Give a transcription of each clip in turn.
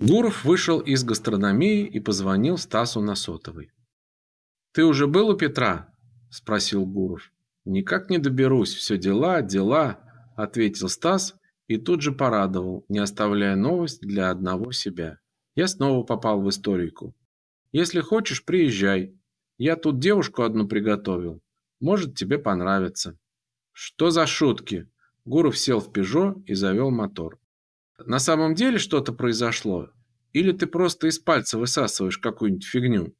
Гуров вышел из гастрономии и позвонил Стасу на сотовый. «Ты уже был у Петра?» – спросил Гуров. «Никак не доберусь, все дела, дела», – ответил Стас и тут же порадовал, не оставляя новость для одного себя. Я снова попал в историку. «Если хочешь, приезжай. Я тут девушку одну приготовил. Может, тебе понравится». «Что за шутки?» Гуров сел в «Пежо» и завел мотор. На самом деле что-то произошло? Или ты просто из пальца высасываешь какую-нибудь фигню?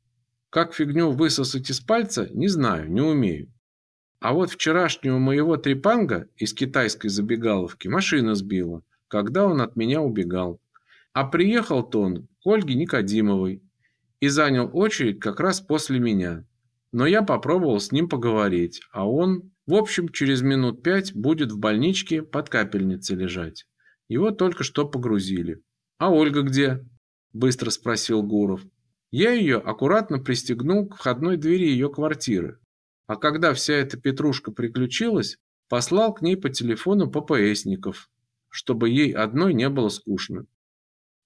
Как фигню высосать из пальца, не знаю, не умею. А вот вчерашнего моего трепанга из китайской забегаловки машина сбила, когда он от меня убегал. А приехал-то он к Ольге Никодимовой и занял очередь как раз после меня. Но я попробовал с ним поговорить, а он, в общем, через минут пять будет в больничке под капельницей лежать. Его только что погрузили. «А Ольга где?» – быстро спросил Гуров. Я ее аккуратно пристегнул к входной двери ее квартиры. А когда вся эта петрушка приключилась, послал к ней по телефону ППСников, чтобы ей одной не было скучно.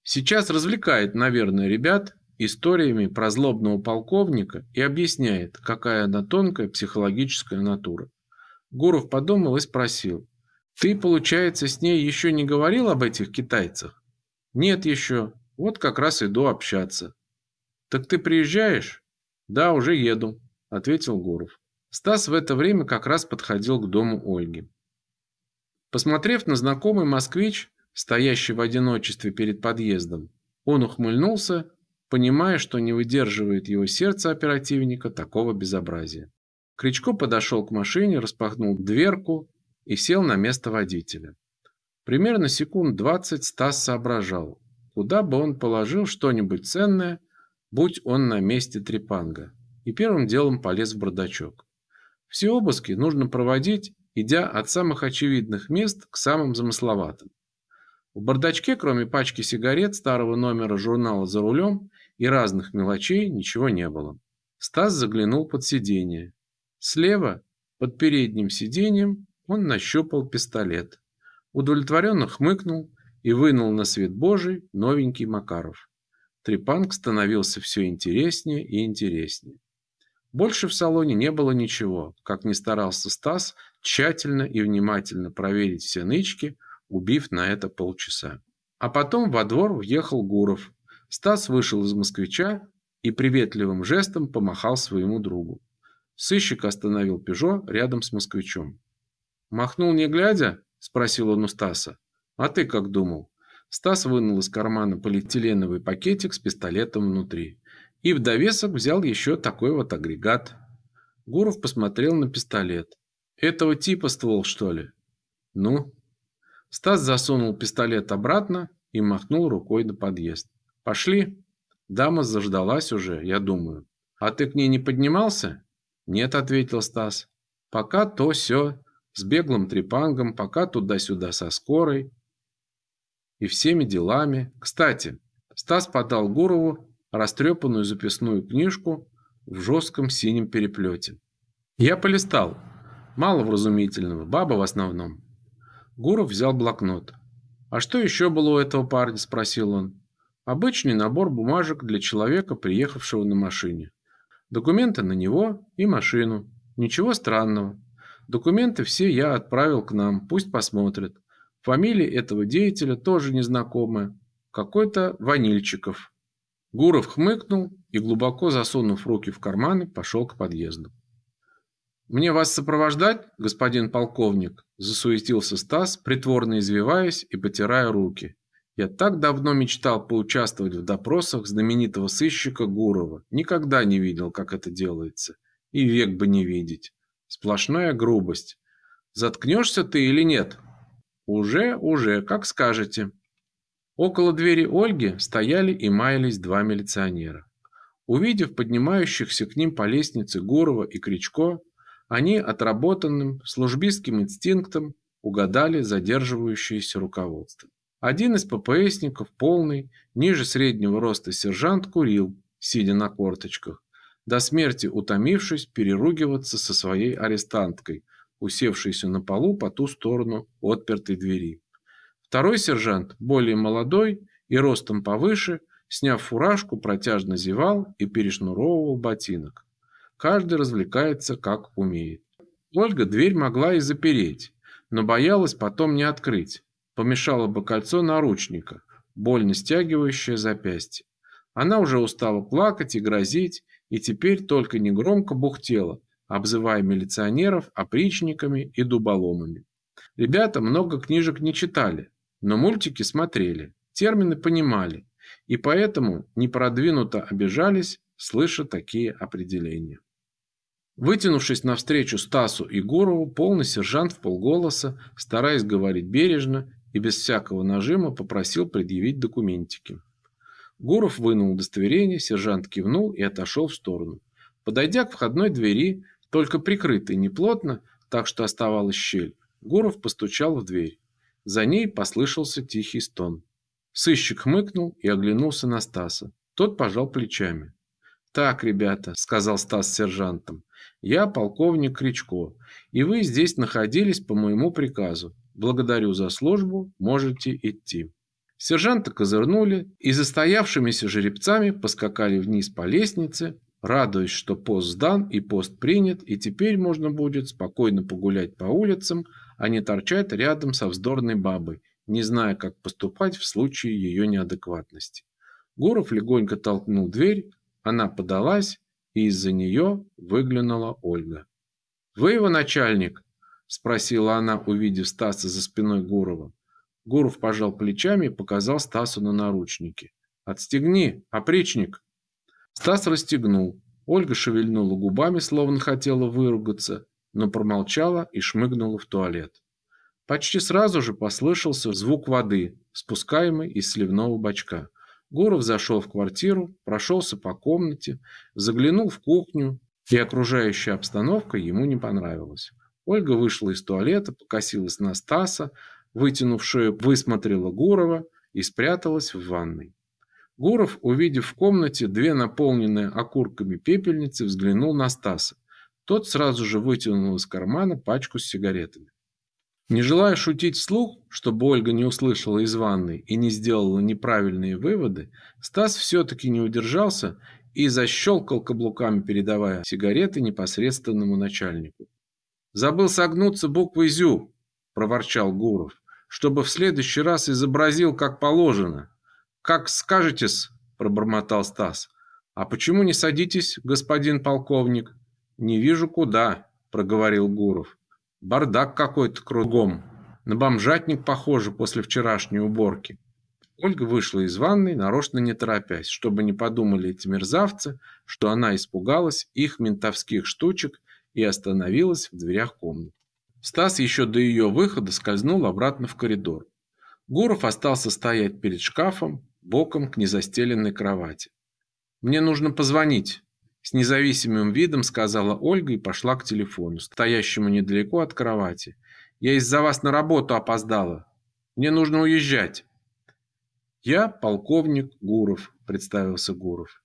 Сейчас развлекает, наверное, ребят историями про злобного полковника и объясняет, какая она тонкая психологическая натура. Гуров подумал и спросил, ты, получается, с ней еще не говорил об этих китайцах? Нет еще. Вот как раз иду общаться. Так ты приезжаешь? Да, уже еду, ответил Гуров. Стас в это время как раз подходил к дому Ольги. Посмотрев на знакомый москвич, стоящий в одиночестве перед подъездом, он ухмыльнулся, понимая, что не выдерживает его сердце оперативника такого безобразия. Кричко подошел к машине, распахнул дверку и сел на место водителя. Примерно секунд двадцать Стас соображал, куда бы он положил что-нибудь ценное, будь он на месте Трепанга, и первым делом полез в бардачок. Все обыски нужно проводить, идя от самых очевидных мест к самым замысловатым. В бардачке, кроме пачки сигарет, старого номера журнала «За рулем» и разных мелочей, ничего не было. Стас заглянул под сиденье. Слева, под передним сиденьем, он нащупал пистолет. Удовлетворенно хмыкнул и вынул на свет Божий новенький Макаров. Трепанг становился все интереснее и интереснее. Больше в салоне не было ничего, как ни старался Стас тщательно и внимательно проверить все нычки, убив на это полчаса. А потом во двор въехал Гуров. Стас вышел из москвича и приветливым жестом помахал своему другу. Сыщик остановил «Пежо» рядом с москвичом. «Махнул не глядя?» – спросил он у Стаса. «А ты как думал?» Стас вынул из кармана полиэтиленовый пакетик с пистолетом внутри. И в довесок взял еще такой вот агрегат. Гуров посмотрел на пистолет. «Этого типа ствол, что ли?» «Ну?» Стас засунул пистолет обратно и махнул рукой на подъезд. «Пошли?» Дама заждалась уже, я думаю. «А ты к ней не поднимался?» «Нет», — ответил Стас. «Пока то все с беглым трепангом, пока туда-сюда со скорой и всеми делами. Кстати, Стас подал Гурову растрепанную записную книжку в жестком синем переплете. Я полистал. Мало вразумительного, баба в основном. Гуров взял блокнот. «А что еще было у этого парня?» – спросил он. «Обычный набор бумажек для человека, приехавшего на машине. Документы на него и машину. Ничего странного. Документы все я отправил к нам, пусть посмотрят. Фамилия этого деятеля тоже незнакомая. Какой-то Ванильчиков. Гуров хмыкнул и, глубоко засунув руки в карманы, пошел к подъезду. «Мне вас сопровождать, господин полковник?» – засуетился Стас, притворно извиваясь и потирая руки. «Я так давно мечтал поучаствовать в допросах знаменитого сыщика Гурова. Никогда не видел, как это делается. И век бы не видеть. Сплошная грубость. Заткнешься ты или нет? Уже, уже, как скажете. Около двери Ольги стояли и маялись два милиционера. Увидев поднимающихся к ним по лестнице Гурова и Кричко, они отработанным службистским инстинктом угадали задерживающееся руководство. Один из ППСников, полный, ниже среднего роста сержант, курил, сидя на корточках, до смерти утомившись переругиваться со своей арестанткой, усевшейся на полу по ту сторону отпертой двери. Второй сержант, более молодой и ростом повыше, сняв фуражку, протяжно зевал и перешнуровывал ботинок. Каждый развлекается как умеет. Ольга дверь могла и запереть, но боялась потом не открыть. Помешало бы кольцо наручника, больно стягивающее запястье. Она уже устала плакать и грозить, и теперь только негромко бухтела, обзывая милиционеров опричниками и дуболомами. Ребята много книжек не читали, но мультики смотрели, термины понимали, и поэтому непродвинуто обижались, слыша такие определения. Вытянувшись навстречу Стасу и Гурову, полный сержант в полголоса, стараясь говорить бережно и без всякого нажима, попросил предъявить документики. Гуров вынул удостоверение, сержант кивнул и отошел в сторону. Подойдя к входной двери, только прикрытой неплотно, так что оставалась щель, Гуров постучал в дверь. За ней послышался тихий стон. Сыщик хмыкнул и оглянулся на Стаса. Тот пожал плечами. «Так, ребята», — сказал Стас сержантом, — «я полковник Кричко, и вы здесь находились по моему приказу. Благодарю за службу, можете идти». Сержанта козырнули и застоявшимися жеребцами поскакали вниз по лестнице, радуясь, что пост сдан и пост принят, и теперь можно будет спокойно погулять по улицам, а не торчать рядом со вздорной бабой, не зная, как поступать в случае ее неадекватности. Гуров легонько толкнул дверь, она подалась, и из-за нее выглянула Ольга. «Вы его начальник?» – спросила она, увидев Стаса за спиной Гурова. Гуров пожал плечами и показал Стасу на наручники. «Отстегни, опричник!» Стас расстегнул. Ольга шевельнула губами, словно хотела выругаться, но промолчала и шмыгнула в туалет. Почти сразу же послышался звук воды, спускаемой из сливного бачка. Гуров зашел в квартиру, прошелся по комнате, заглянул в кухню, и окружающая обстановка ему не понравилась. Ольга вышла из туалета, покосилась на Стаса, вытянув шею, высмотрела Гурова и спряталась в ванной. Гуров, увидев в комнате две наполненные окурками пепельницы, взглянул на Стаса. Тот сразу же вытянул из кармана пачку с сигаретами. Не желая шутить вслух, чтобы Ольга не услышала из ванной и не сделала неправильные выводы, Стас все-таки не удержался и защелкал каблуками, передавая сигареты непосредственному начальнику. «Забыл согнуться буквой «зю», – проворчал Гуров, – «чтобы в следующий раз изобразил, как положено». «Как скажете-с», – пробормотал Стас. «А почему не садитесь, господин полковник?» «Не вижу куда», – проговорил Гуров. «Бардак какой-то кругом. На бомжатник похоже после вчерашней уборки». Ольга вышла из ванной, нарочно не торопясь, чтобы не подумали эти мерзавцы, что она испугалась их ментовских штучек и остановилась в дверях комнаты. Стас еще до ее выхода скользнул обратно в коридор. Гуров остался стоять перед шкафом, боком к незастеленной кровати. «Мне нужно позвонить», – с независимым видом сказала Ольга и пошла к телефону, стоящему недалеко от кровати. «Я из-за вас на работу опоздала. Мне нужно уезжать». «Я полковник Гуров», – представился Гуров.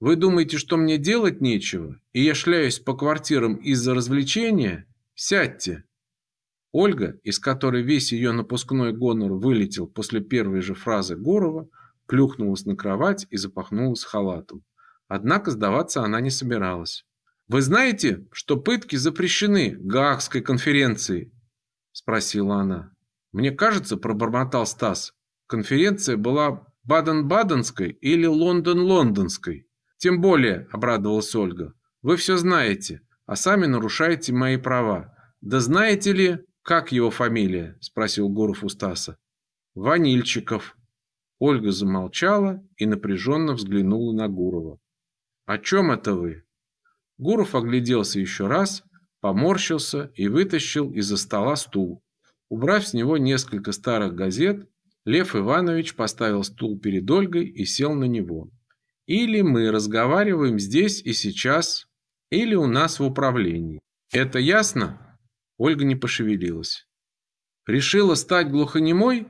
«Вы думаете, что мне делать нечего, и я шляюсь по квартирам из-за развлечения? Сядьте». Ольга, из которой весь ее напускной гонор вылетел после первой же фразы Гурова, – плюхнулась на кровать и запахнулась халатом. Однако сдаваться она не собиралась. «Вы знаете, что пытки запрещены Гаагской конференцией?» – спросила она. «Мне кажется, – пробормотал Стас, – конференция была Баден-Баденской или Лондон-Лондонской. Тем более, – обрадовалась Ольга, – вы все знаете, а сами нарушаете мои права. Да знаете ли, как его фамилия?» – спросил Гуров у Стаса. «Ванильчиков», Ольга замолчала и напряженно взглянула на Гурова. «О чем это вы?» Гуров огляделся еще раз, поморщился и вытащил из-за стола стул. Убрав с него несколько старых газет, Лев Иванович поставил стул перед Ольгой и сел на него. «Или мы разговариваем здесь и сейчас, или у нас в управлении. Это ясно?» Ольга не пошевелилась. «Решила стать глухонемой?»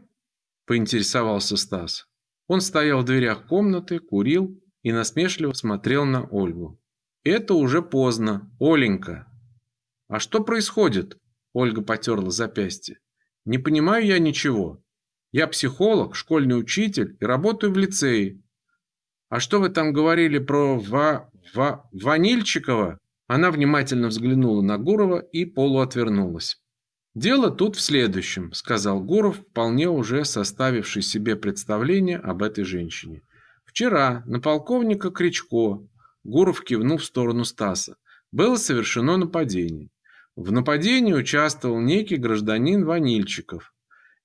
поинтересовался Стас. Он стоял в дверях комнаты, курил и насмешливо смотрел на Ольгу. «Это уже поздно, Оленька». «А что происходит?» Ольга потерла запястье. «Не понимаю я ничего. Я психолог, школьный учитель и работаю в лицее. А что вы там говорили про Ва... Ва... Ванильчикова? Она внимательно взглянула на Гурова и полуотвернулась. «Дело тут в следующем», – сказал Гуров, вполне уже составивший себе представление об этой женщине. «Вчера на полковника Кричко Гуров кивнул в сторону Стаса. Было совершено нападение. В нападении участвовал некий гражданин Ванильчиков.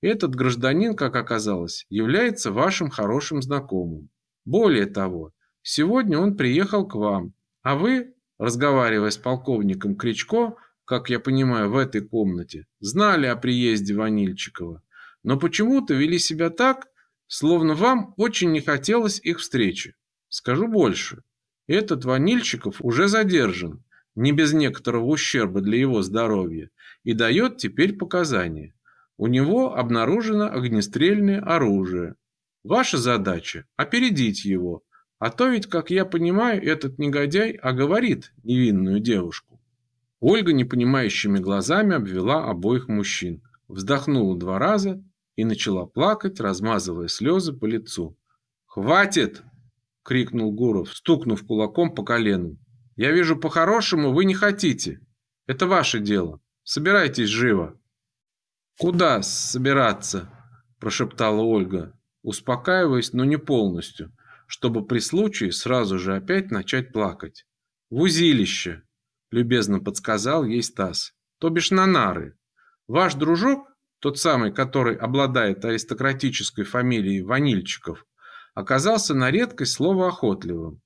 Этот гражданин, как оказалось, является вашим хорошим знакомым. Более того, сегодня он приехал к вам, а вы, разговаривая с полковником Кричко, как я понимаю, в этой комнате, знали о приезде Ванильчикова, но почему-то вели себя так, словно вам очень не хотелось их встречи. Скажу больше. Этот Ванильчиков уже задержан, не без некоторого ущерба для его здоровья, и дает теперь показания. У него обнаружено огнестрельное оружие. Ваша задача – опередить его, а то ведь, как я понимаю, этот негодяй оговорит невинную девушку. Ольга непонимающими глазами обвела обоих мужчин, вздохнула два раза и начала плакать, размазывая слезы по лицу. «Хватит!» – крикнул Гуров, стукнув кулаком по колену. «Я вижу, по-хорошему вы не хотите. Это ваше дело. Собирайтесь живо». «Куда собираться?» – прошептала Ольга, успокаиваясь, но не полностью, чтобы при случае сразу же опять начать плакать. «В узилище!» любезно подсказал ей Стас. То бишь на нары. Ваш дружок, тот самый, который обладает аристократической фамилией Ванильчиков, оказался на редкость словоохотливым.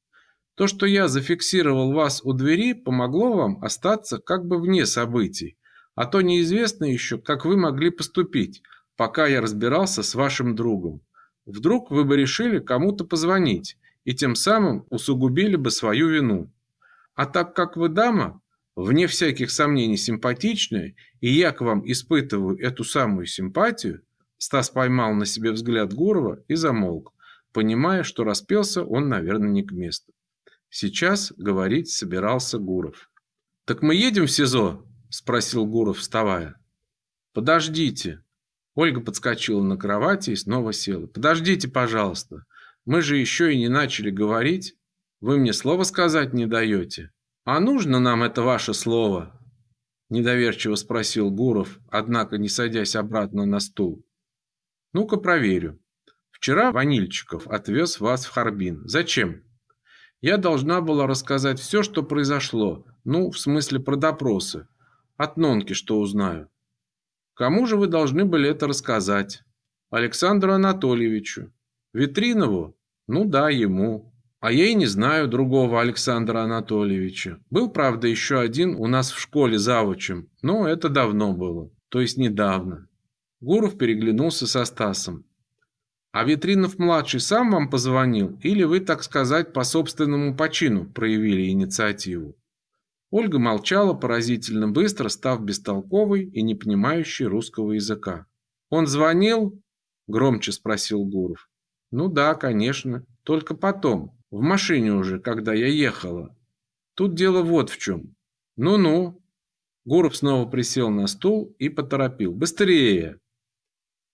То, что я зафиксировал вас у двери, помогло вам остаться как бы вне событий, а то неизвестно еще, как вы могли поступить, пока я разбирался с вашим другом. Вдруг вы бы решили кому-то позвонить и тем самым усугубили бы свою вину. А так как вы дама, вне всяких сомнений симпатичная, и я к вам испытываю эту самую симпатию, Стас поймал на себе взгляд Гурова и замолк, понимая, что распелся он, наверное, не к месту. Сейчас говорить собирался Гуров. «Так мы едем в СИЗО?» – спросил Гуров, вставая. «Подождите». Ольга подскочила на кровати и снова села. «Подождите, пожалуйста. Мы же еще и не начали говорить». Вы мне слово сказать не даете. А нужно нам это ваше слово? Недоверчиво спросил Гуров, однако не садясь обратно на стул. Ну-ка проверю. Вчера Ванильчиков отвез вас в Харбин. Зачем? Я должна была рассказать все, что произошло. Ну, в смысле про допросы. От Нонки что узнаю. Кому же вы должны были это рассказать? Александру Анатольевичу. Витринову? Ну да, ему. А я и не знаю другого Александра Анатольевича. Был, правда, еще один у нас в школе завучем, но это давно было, то есть недавно. Гуров переглянулся со Стасом. А Витринов-младший сам вам позвонил, или вы, так сказать, по собственному почину проявили инициативу? Ольга молчала поразительно быстро, став бестолковой и не понимающей русского языка. «Он звонил?» – громче спросил Гуров. «Ну да, конечно. Только потом. В машине уже, когда я ехала. Тут дело вот в чем. Ну-ну. Гуров снова присел на стул и поторопил. Быстрее.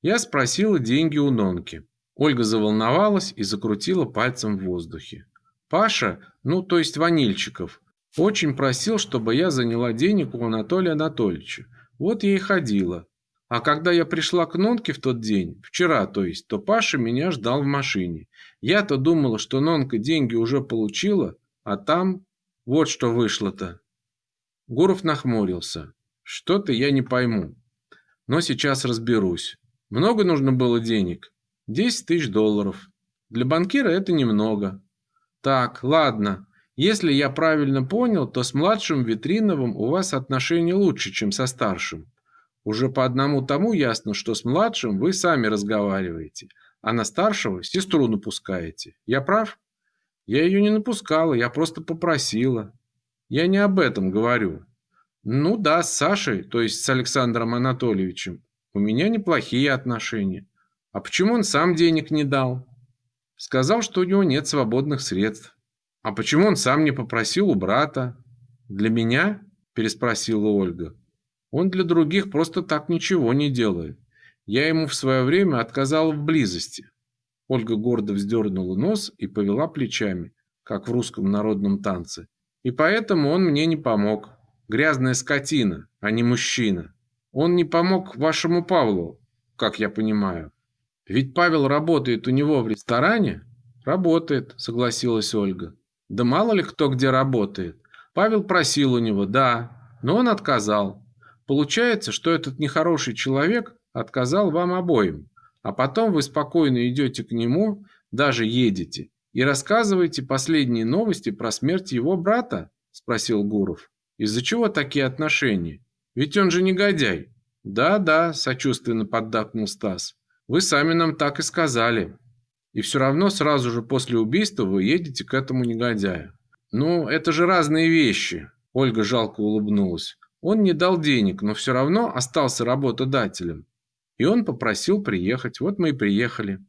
Я спросила деньги у Нонки. Ольга заволновалась и закрутила пальцем в воздухе. Паша, ну то есть Ванильчиков, очень просил, чтобы я заняла денег у Анатолия Анатольевича. Вот я и ходила. А когда я пришла к Нонке в тот день, вчера, то есть, то Паша меня ждал в машине. Я-то думала, что Нонка деньги уже получила, а там вот что вышло-то. Гуров нахмурился. Что-то я не пойму. Но сейчас разберусь. Много нужно было денег? Десять тысяч долларов. Для банкира это немного. Так, ладно. Если я правильно понял, то с младшим Витриновым у вас отношения лучше, чем со старшим. Уже по одному тому ясно, что с младшим вы сами разговариваете, а на старшего сестру напускаете. Я прав? Я ее не напускала, я просто попросила. Я не об этом говорю. Ну да, с Сашей, то есть с Александром Анатольевичем, у меня неплохие отношения. А почему он сам денег не дал? Сказал, что у него нет свободных средств. А почему он сам не попросил у брата? Для меня? Переспросила Ольга. Он для других просто так ничего не делает. Я ему в свое время отказала в близости. Ольга гордо вздернула нос и повела плечами, как в русском народном танце. И поэтому он мне не помог. Грязная скотина, а не мужчина. Он не помог вашему Павлу, как я понимаю. Ведь Павел работает у него в ресторане? Работает, согласилась Ольга. Да мало ли кто где работает. Павел просил у него, да, но он отказал. Получается, что этот нехороший человек отказал вам обоим, а потом вы спокойно идете к нему, даже едете, и рассказываете последние новости про смерть его брата? Спросил Гуров. Из-за чего такие отношения? Ведь он же негодяй. Да-да, сочувственно поддакнул Стас. Вы сами нам так и сказали. И все равно сразу же после убийства вы едете к этому негодяю. Ну, это же разные вещи. Ольга жалко улыбнулась. Он не дал денег, но все равно остался работодателем. И он попросил приехать. Вот мы и приехали.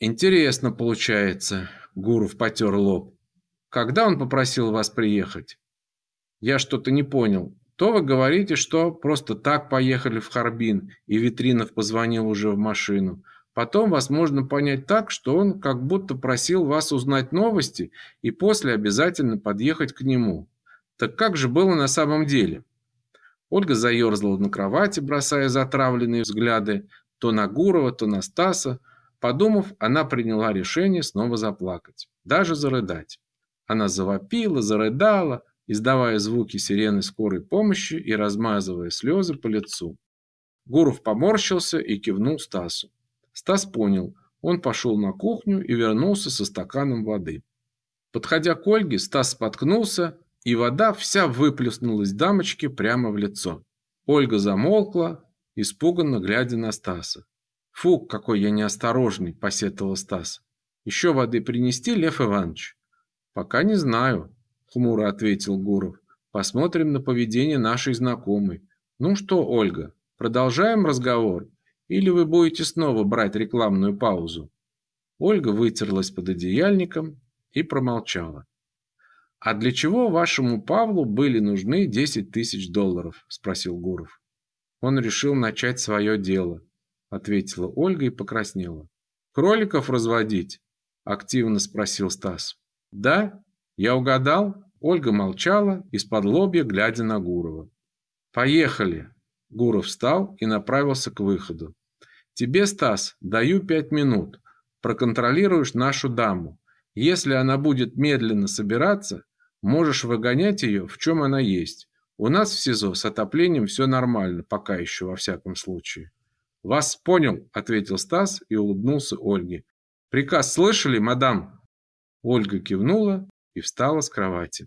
Интересно получается. Гуров потер лоб. Когда он попросил вас приехать? Я что-то не понял. То вы говорите, что просто так поехали в Харбин, и Витринов позвонил уже в машину. Потом вас можно понять так, что он как будто просил вас узнать новости и после обязательно подъехать к нему. Так как же было на самом деле? Ольга заерзала на кровати, бросая затравленные взгляды то на Гурова, то на Стаса. Подумав, она приняла решение снова заплакать, даже зарыдать. Она завопила, зарыдала, издавая звуки сирены скорой помощи и размазывая слезы по лицу. Гуров поморщился и кивнул Стасу. Стас понял. Он пошел на кухню и вернулся со стаканом воды. Подходя к Ольге, Стас споткнулся и вода вся выплеснулась дамочке прямо в лицо. Ольга замолкла, испуганно глядя на Стаса. «Фу, какой я неосторожный!» – посетовал Стас. «Еще воды принести, Лев Иванович?» «Пока не знаю», – хмуро ответил Гуров. «Посмотрим на поведение нашей знакомой. Ну что, Ольга, продолжаем разговор? Или вы будете снова брать рекламную паузу?» Ольга вытерлась под одеяльником и промолчала. «А для чего вашему Павлу были нужны 10 тысяч долларов?» – спросил Гуров. «Он решил начать свое дело», – ответила Ольга и покраснела. «Кроликов разводить?» – активно спросил Стас. «Да? Я угадал?» Ольга молчала, из-под лобья глядя на Гурова. «Поехали!» Гуров встал и направился к выходу. «Тебе, Стас, даю пять минут. Проконтролируешь нашу даму. Если она будет медленно собираться, Можешь выгонять ее, в чем она есть. У нас в СИЗО с отоплением все нормально, пока еще, во всяком случае. «Вас понял», – ответил Стас и улыбнулся Ольге. «Приказ слышали, мадам?» Ольга кивнула и встала с кровати.